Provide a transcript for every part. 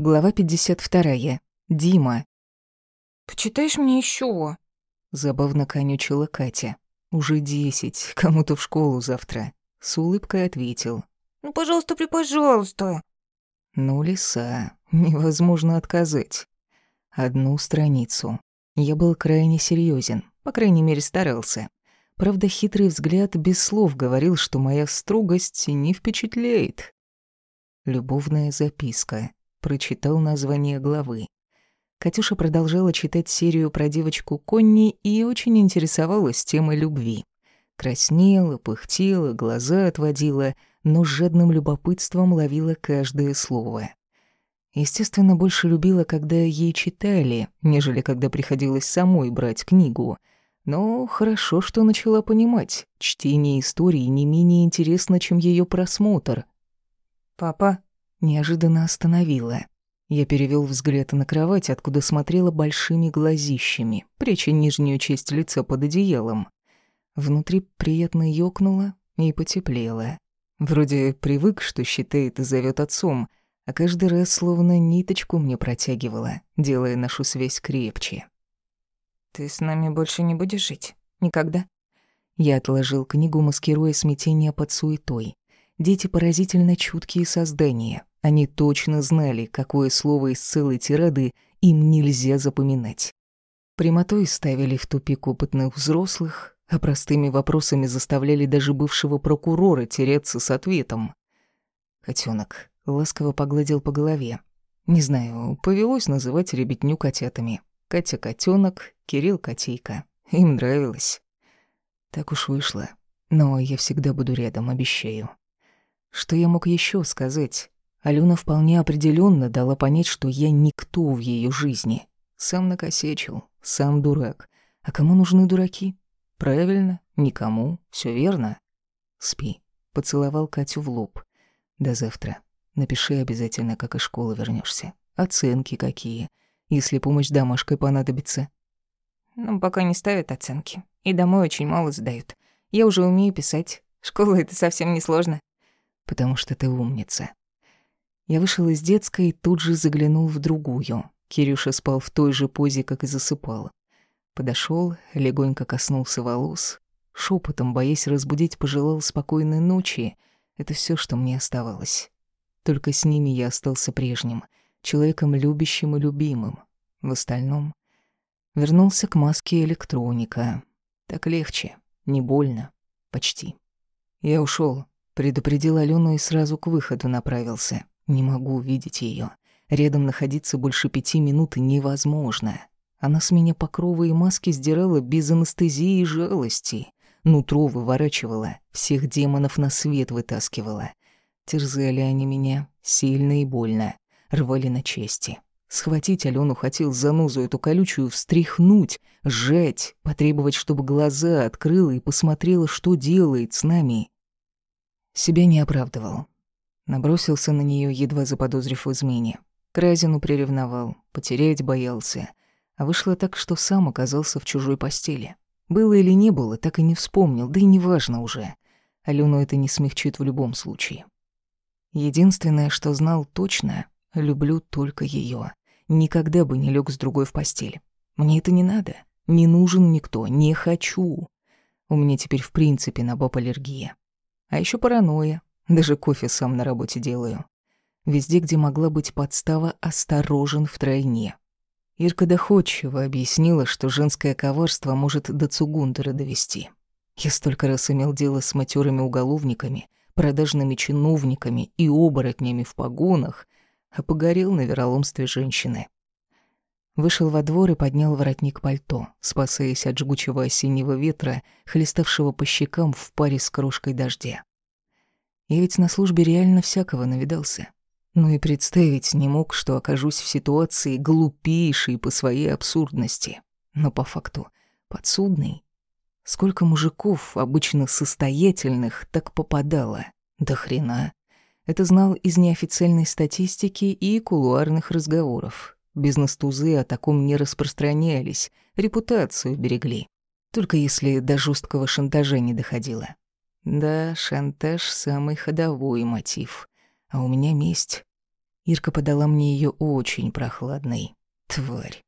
Глава 52. Дима. «Почитаешь мне еще? Забавно конючила Катя. «Уже десять, кому-то в школу завтра». С улыбкой ответил. «Ну, пожалуйста, припожалуйста». «Ну, лиса, невозможно отказать. Одну страницу. Я был крайне серьезен, по крайней мере, старался. Правда, хитрый взгляд без слов говорил, что моя строгость не впечатляет. Любовная записка прочитал название главы. Катюша продолжала читать серию про девочку Конни и очень интересовалась темой любви. Краснела, пыхтела, глаза отводила, но с жадным любопытством ловила каждое слово. Естественно, больше любила, когда ей читали, нежели когда приходилось самой брать книгу. Но хорошо, что начала понимать. Чтение истории не менее интересно, чем ее просмотр. «Папа, неожиданно остановила. Я перевел взгляд на кровать, откуда смотрела большими глазищами, пряча нижнюю часть лица под одеялом. Внутри приятно ёкнуло и потеплело. Вроде привык, что считает и зовет отцом, а каждый раз словно ниточку мне протягивала, делая нашу связь крепче. «Ты с нами больше не будешь жить? Никогда?» Я отложил книгу, маскируя смятение под суетой. Дети поразительно чуткие создания. Они точно знали, какое слово из целой тирады им нельзя запоминать. Прямотой ставили в тупик опытных взрослых, а простыми вопросами заставляли даже бывшего прокурора теряться с ответом. Котенок ласково погладил по голове. Не знаю, повелось называть ребятню котятами. Катя котенок, Кирилл котейка. Им нравилось. Так уж вышло. Но я всегда буду рядом, обещаю. Что я мог еще сказать? Алена вполне определенно дала понять, что я никто в ее жизни. Сам накосечил, сам дурак. А кому нужны дураки? Правильно, никому, все верно. Спи. Поцеловал Катю в лоб. До завтра. Напиши обязательно, как из школы вернешься. Оценки какие. Если помощь домашкой понадобится. Ну, пока не ставят оценки. И домой очень мало сдают. Я уже умею писать. Школа — это совсем не сложно. Потому что ты умница. Я вышел из детской и тут же заглянул в другую. Кирюша спал в той же позе, как и засыпал. Подошел, легонько коснулся волос, шепотом, боясь разбудить, пожелал спокойной ночи. Это все, что мне оставалось. Только с ними я остался прежним, человеком любящим и любимым. В остальном вернулся к маске электроника. Так легче, не больно, почти. Я ушел, предупредил Алену и сразу к выходу направился. Не могу видеть ее. Рядом находиться больше пяти минут невозможно. Она с меня покровы и маски сдирала без анестезии и жалости. Нутро выворачивала, всех демонов на свет вытаскивала. Терзали они меня сильно и больно, рвали на части. Схватить Алену хотел занозу эту колючую, встряхнуть, сжать, потребовать, чтобы глаза открыла и посмотрела, что делает с нами. Себя не оправдывал. Набросился на нее, едва заподозрив в измене. К Разину приревновал, потерять боялся. А вышло так, что сам оказался в чужой постели. Было или не было, так и не вспомнил, да и неважно уже. Алену это не смягчит в любом случае. Единственное, что знал точно, люблю только ее. Никогда бы не лег с другой в постель. Мне это не надо. Не нужен никто, не хочу. У меня теперь в принципе на баб аллергия. А еще паранойя. Даже кофе сам на работе делаю. Везде, где могла быть подстава, осторожен втройне. Ирка доходчиво объяснила, что женское коварство может до Цугундера довести. Я столько раз имел дело с матерыми уголовниками, продажными чиновниками и оборотнями в погонах, а погорел на вероломстве женщины. Вышел во двор и поднял воротник пальто, спасаясь от жгучего осеннего ветра, хлеставшего по щекам в паре с крошкой дождя. Я ведь на службе реально всякого навидался. Ну и представить не мог, что окажусь в ситуации глупейшей по своей абсурдности. Но по факту подсудный. Сколько мужиков, обычно состоятельных, так попадало? До хрена. Это знал из неофициальной статистики и кулуарных разговоров. Бизнес-тузы о таком не распространялись, репутацию берегли. Только если до жесткого шантажа не доходило. Да, шантаж — самый ходовой мотив. А у меня месть. Ирка подала мне ее очень прохладной. Тварь.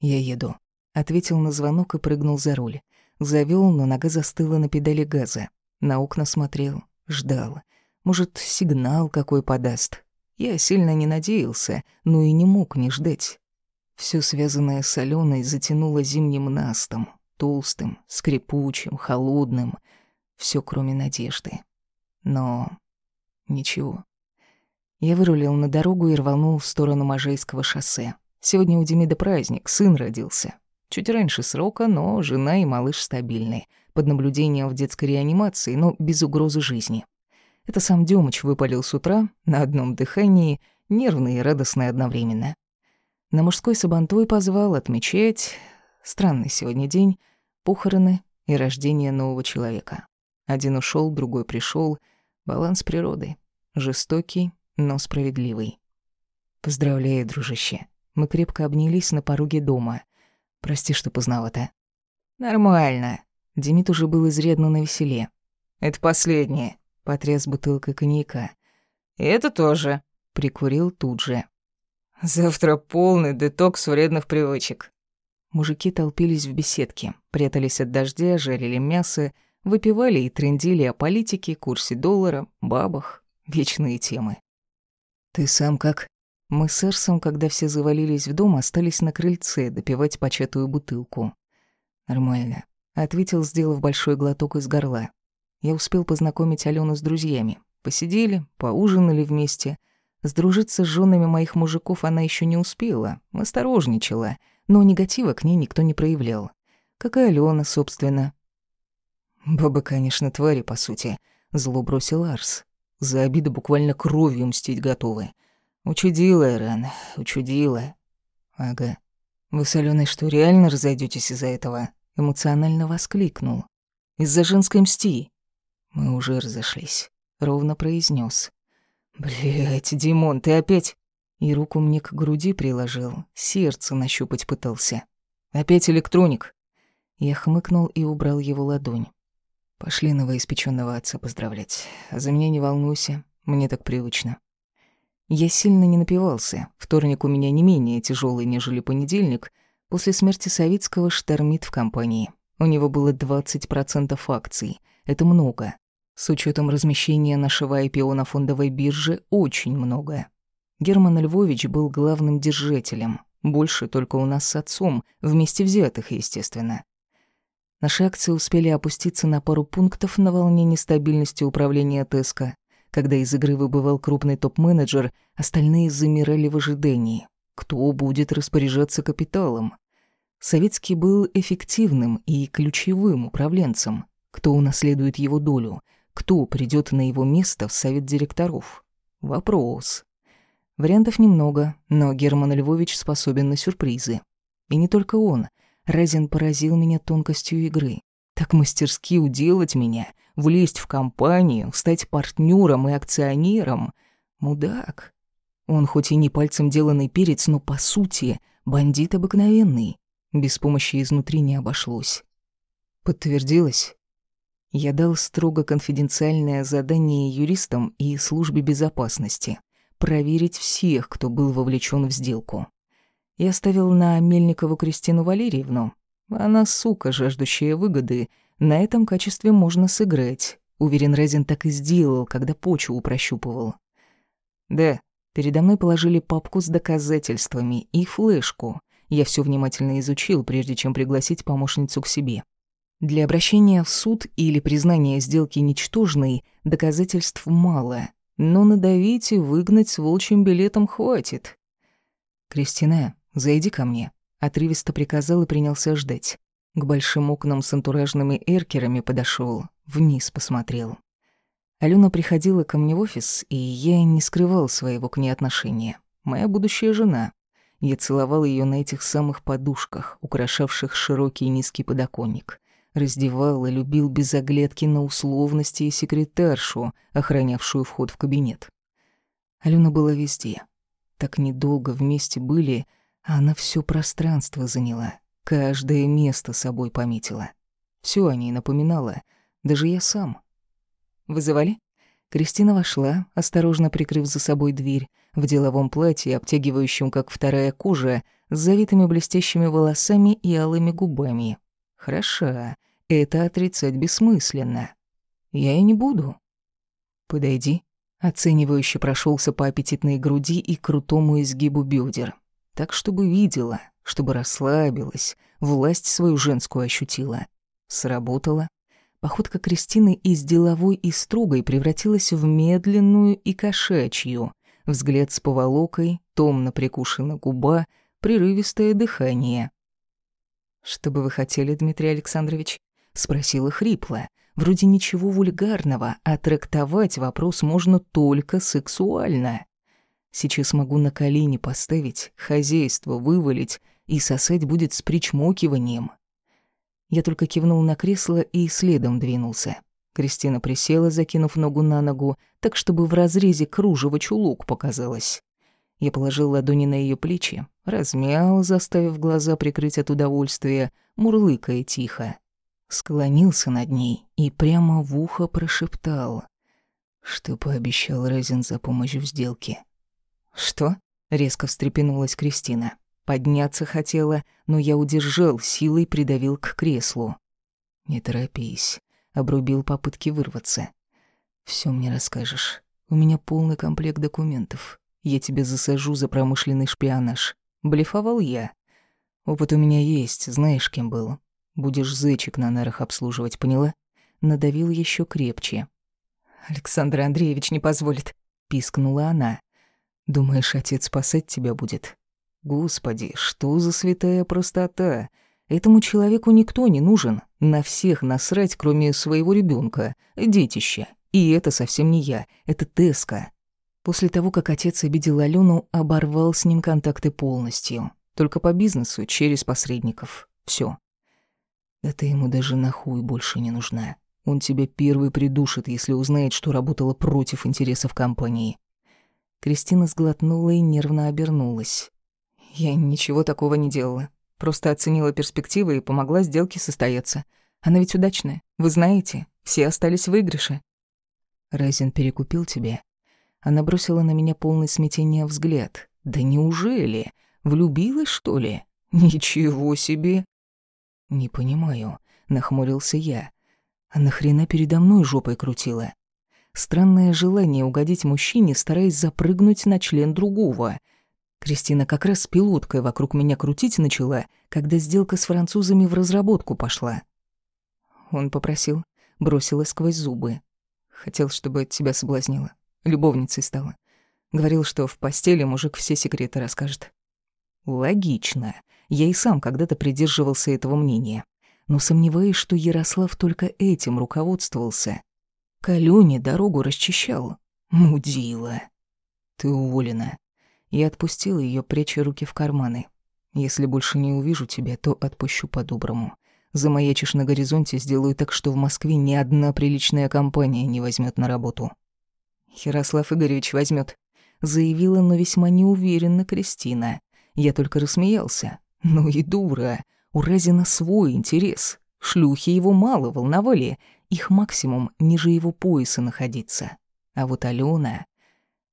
«Я еду», — ответил на звонок и прыгнул за руль. Завёл, но нога застыла на педали газа. На окна смотрел, ждал. Может, сигнал какой подаст. Я сильно не надеялся, но и не мог не ждать. Всё связанное с Аленой затянуло зимним настом, толстым, скрипучим, холодным. Всё, кроме надежды. Но ничего. Я вырулил на дорогу и рванул в сторону Можайского шоссе. Сегодня у Демида праздник, сын родился. Чуть раньше срока, но жена и малыш стабильны. Под наблюдением в детской реанимации, но без угрозы жизни. Это сам Дёмыч выпалил с утра, на одном дыхании, нервный и радостный одновременно. На мужской сабантуй позвал отмечать... Странный сегодня день, похороны и рождение нового человека. Один ушел, другой пришел. Баланс природы. Жестокий, но справедливый. Поздравляю, дружище. Мы крепко обнялись на пороге дома. Прости, что поздновато. Нормально. Демид уже был изрядно навеселе. Это последнее. Потряс бутылкой коньяка. Это тоже. Прикурил тут же. Завтра полный детокс вредных привычек. Мужики толпились в беседке, прятались от дождя, жарили мясо, выпивали и трендили о политике, курсе доллара, бабах, вечные темы. «Ты сам как?» Мы с Эрсом, когда все завалились в дом, остались на крыльце допивать початую бутылку. «Нормально», — ответил, сделав большой глоток из горла. Я успел познакомить Алену с друзьями. Посидели, поужинали вместе. Сдружиться с женами моих мужиков она еще не успела, осторожничала, но негатива к ней никто не проявлял. Как и Алена, собственно. «Бабы, конечно, твари, по сути», — зло бросил Арс. «За обиду буквально кровью мстить готовы». Учудила, Ирен, учудила. Ага. Вы с Аленой что, реально разойдетесь из-за этого? Эмоционально воскликнул. Из-за женской мсти. Мы уже разошлись. Ровно произнес. Блять, Димон, ты опять... И руку мне к груди приложил, сердце нащупать пытался. Опять электроник. Я хмыкнул и убрал его ладонь. Пошли новоиспечённого отца поздравлять. За меня не волнуйся, мне так привычно. Я сильно не напивался. Вторник у меня не менее тяжелый, нежели понедельник. После смерти Савицкого штормит в компании. У него было 20% акций. Это много. С учетом размещения нашего IPO на фондовой бирже очень много. Герман Львович был главным держателем. Больше только у нас с отцом, вместе взятых, естественно. Наши акции успели опуститься на пару пунктов на волне нестабильности управления ТЭСКО. Когда из игры выбывал крупный топ-менеджер, остальные замирали в ожидании. Кто будет распоряжаться капиталом? Советский был эффективным и ключевым управленцем. Кто унаследует его долю? Кто придет на его место в совет директоров? Вопрос. Вариантов немного, но Герман Львович способен на сюрпризы. И не только он. Разин поразил меня тонкостью игры. Так мастерски уделать меня, влезть в компанию, стать партнером и акционером. Мудак. Он хоть и не пальцем деланный перец, но по сути бандит обыкновенный. Без помощи изнутри не обошлось. Подтвердилось. Я дал строго конфиденциальное задание юристам и службе безопасности проверить всех, кто был вовлечен в сделку. Я ставил на Мельникову Кристину Валерьевну, она сука, жаждущая выгоды. На этом качестве можно сыграть. Уверен, Резин так и сделал, когда почву прощупывал. Да, передо мной положили папку с доказательствами и флешку. Я все внимательно изучил, прежде чем пригласить помощницу к себе. Для обращения в суд или признания сделки ничтожной доказательств мало, но надавить и выгнать с волчьим билетом хватит. «Кристина, зайди ко мне», Отрывисто приказал и принялся ждать. К большим окнам с антуражными эркерами подошел, вниз посмотрел. Алена приходила ко мне в офис, и я не скрывал своего к ней отношения. Моя будущая жена. Я целовал ее на этих самых подушках, украшавших широкий низкий подоконник. Раздевал и любил без оглядки на условности и секретаршу, охранявшую вход в кабинет. Алена была везде. Так недолго вместе были, она все пространство заняла, каждое место собой пометила. Все о ней напоминала, даже я сам. «Вызывали?» Кристина вошла, осторожно прикрыв за собой дверь, в деловом платье, обтягивающем как вторая кожа, с завитыми блестящими волосами и алыми губами. Хороша, это отрицать бессмысленно. Я и не буду. Подойди. Оценивающе прошелся по аппетитной груди и крутому изгибу бедер. Так, чтобы видела, чтобы расслабилась, власть свою женскую ощутила. Сработало. Походка Кристины из деловой и строгой превратилась в медленную и кошачью. Взгляд с поволокой, томно прикушена губа, прерывистое дыхание. «Что бы вы хотели, Дмитрий Александрович?» — спросила хрипло. Вроде ничего вульгарного, а трактовать вопрос можно только сексуально. Сейчас могу на колени поставить, хозяйство вывалить, и сосать будет с причмокиванием. Я только кивнул на кресло и следом двинулся. Кристина присела, закинув ногу на ногу, так чтобы в разрезе кружева чулок показалось. Я положил ладони на ее плечи, размял, заставив глаза прикрыть от удовольствия, мурлыкая тихо. Склонился над ней и прямо в ухо прошептал, что пообещал Резин за помощь в сделке. «Что?» — резко встрепенулась Кристина. Подняться хотела, но я удержал, силой придавил к креслу. «Не торопись», — обрубил попытки вырваться. Все мне расскажешь. У меня полный комплект документов. Я тебя засажу за промышленный шпионаж. Блефовал я. Опыт у меня есть, знаешь, кем был. Будешь зычек на нарах обслуживать, поняла? Надавил еще крепче. Александр Андреевич не позволит, пискнула она. Думаешь, отец спасать тебя будет? Господи, что за святая простота? Этому человеку никто не нужен. На всех насрать, кроме своего ребенка, детища. И это совсем не я, это Теска. После того, как отец обидел Алену, оборвал с ним контакты полностью. Только по бизнесу, через посредников. Все. Да ты ему даже на хуй больше не нужна. Он тебя первый придушит, если узнает, что работала против интересов компании. Кристина сглотнула и нервно обернулась. Я ничего такого не делала. Просто оценила перспективы и помогла сделке состояться. Она ведь удачная. Вы знаете, все остались в выигрыше. Райзен перекупил тебя она бросила на меня полный смятения взгляд. «Да неужели? Влюбилась, что ли? Ничего себе!» «Не понимаю», — нахмурился я. «А нахрена передо мной жопой крутила?» Странное желание угодить мужчине, стараясь запрыгнуть на член другого. Кристина как раз с пилоткой вокруг меня крутить начала, когда сделка с французами в разработку пошла. Он попросил, бросила сквозь зубы. Хотел, чтобы тебя соблазнила любовницей стала. Говорил, что в постели мужик все секреты расскажет. Логично. Я и сам когда-то придерживался этого мнения. Но сомневаюсь, что Ярослав только этим руководствовался. К Алёне дорогу расчищал. Мудила. Ты уволена. Я отпустил ее, пряча руки в карманы. Если больше не увижу тебя, то отпущу по-доброму. Замаячишь на горизонте, сделаю так, что в Москве ни одна приличная компания не возьмет на работу. Ярослав Игоревич возьмет, заявила, но весьма неуверенно Кристина. Я только рассмеялся. Ну и дура. У Разина свой интерес. Шлюхи его мало волновали. Их максимум ниже его пояса находиться. А вот Алена...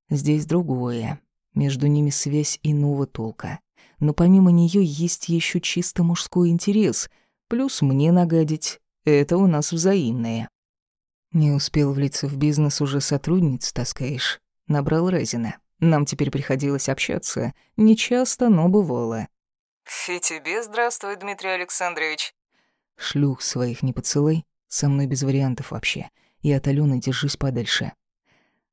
Здесь другое. Между ними связь иного толка. Но помимо нее есть еще чисто мужской интерес. Плюс мне нагадить. Это у нас взаимное. Не успел влиться в бизнес, уже сотрудниц таскаешь. Набрал Резина. Нам теперь приходилось общаться. Не часто, но бывало. И тебе здравствуй, Дмитрий Александрович. Шлюх своих не поцелуй. Со мной без вариантов вообще. И от Алены держись подальше.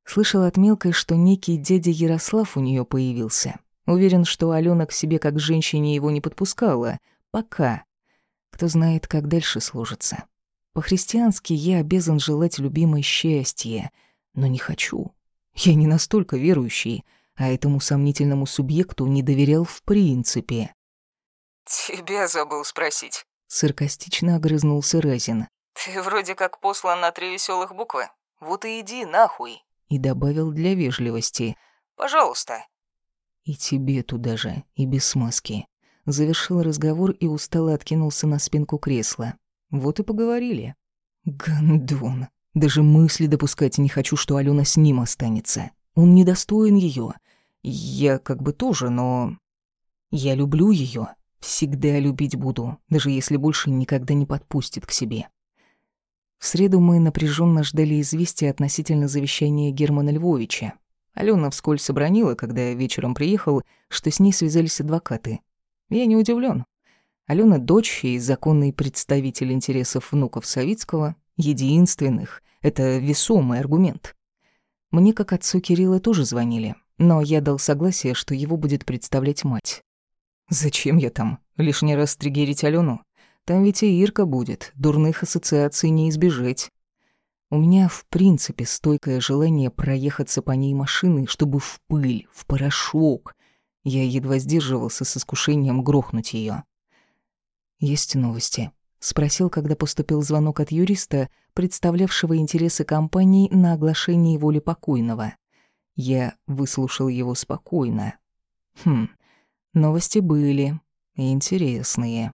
Слышала от мелкой, что некий дядя Ярослав у нее появился. Уверен, что Алена к себе как женщине его не подпускала. Пока. Кто знает, как дальше сложится. По-христиански я обязан желать любимой счастье, но не хочу. Я не настолько верующий, а этому сомнительному субъекту не доверял в принципе. «Тебя забыл спросить», — саркастично огрызнулся Разин. «Ты вроде как послан на три веселых буквы. Вот и иди нахуй». И добавил для вежливости. «Пожалуйста». «И тебе туда же, и без смазки». Завершил разговор и устало откинулся на спинку кресла. Вот и поговорили. Гандон. Даже мысли допускать не хочу, что Алена с ним останется. Он недостоин ее. Я как бы тоже, но... Я люблю ее, всегда любить буду, даже если больше никогда не подпустит к себе. В среду мы напряженно ждали известия относительно завещания Германа Львовича. Алена вскользь обронила, когда вечером приехал, что с ней связались адвокаты. Я не удивлен. Алена — дочь и законный представитель интересов внуков Савицкого, единственных. Это весомый аргумент. Мне, как отцу Кирилла, тоже звонили, но я дал согласие, что его будет представлять мать. Зачем я там? Лишний раз триггерить Алену? Там ведь и Ирка будет, дурных ассоциаций не избежать. У меня, в принципе, стойкое желание проехаться по ней машиной, чтобы в пыль, в порошок. Я едва сдерживался с искушением грохнуть ее. «Есть новости?» — спросил, когда поступил звонок от юриста, представлявшего интересы компании на оглашении воли покойного. Я выслушал его спокойно. «Хм, новости были. Интересные».